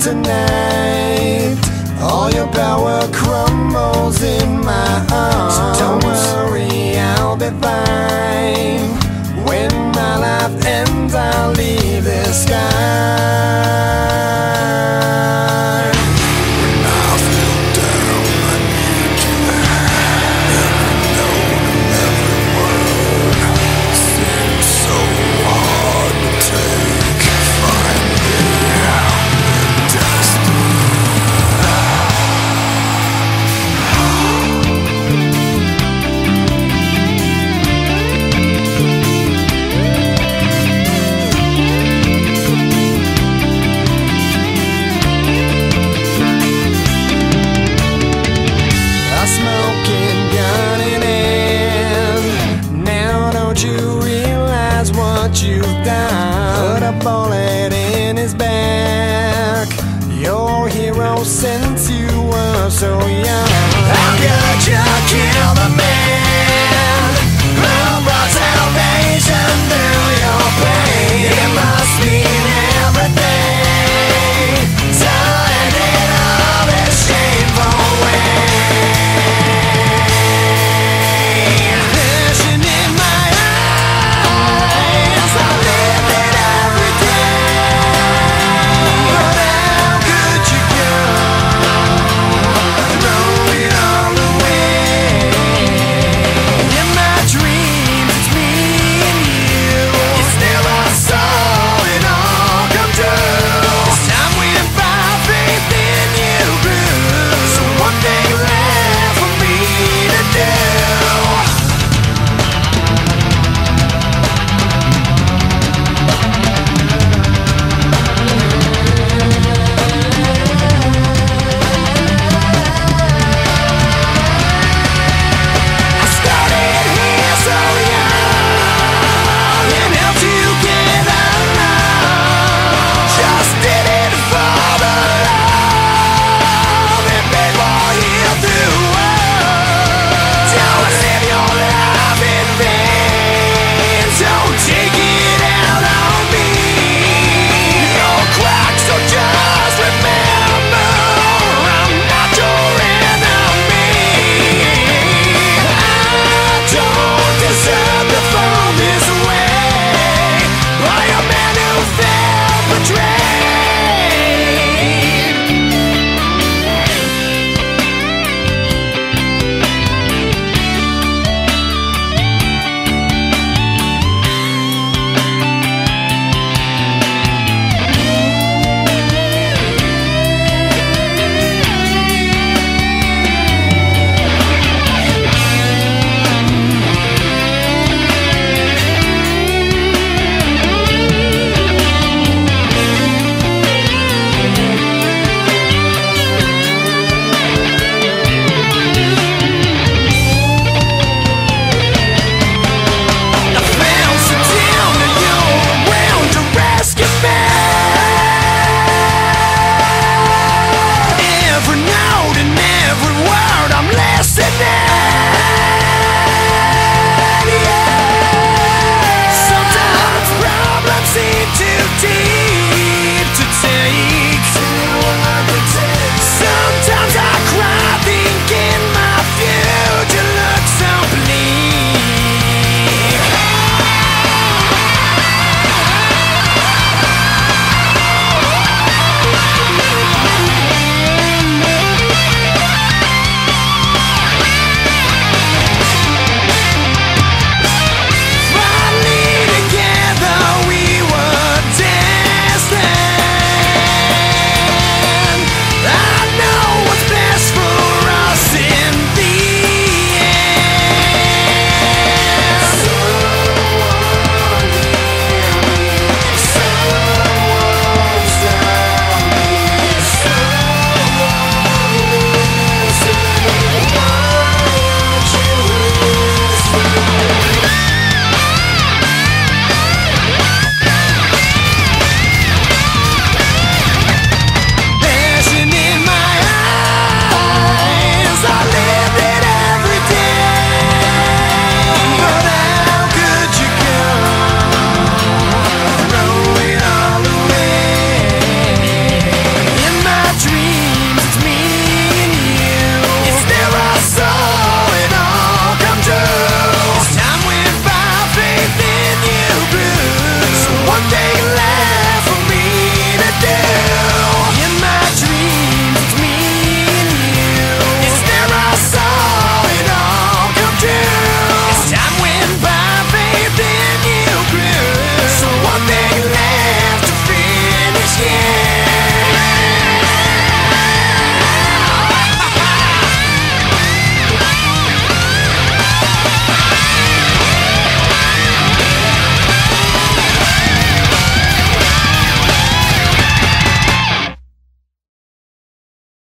tonight, all your power crumbles in my arms. So don't worry, I'll be fine. When my life ends, I'll leave this sky. Don't you realize what you've done? Put a bullet in his back. Your hero since you were so young. How could you kill the man?